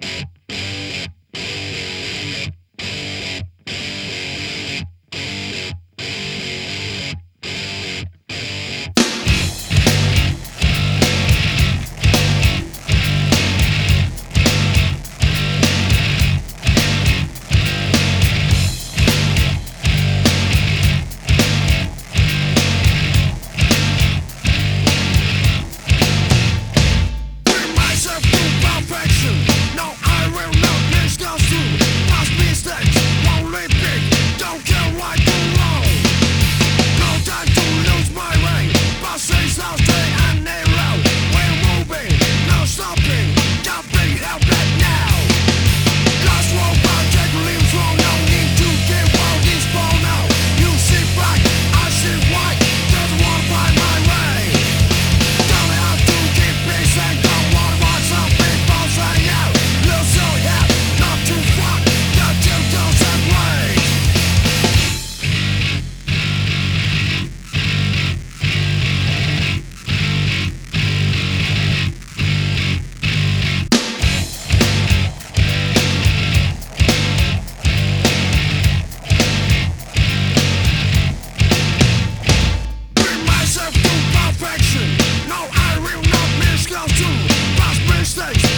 you perfection. No, I will not miss love too. Past mistakes.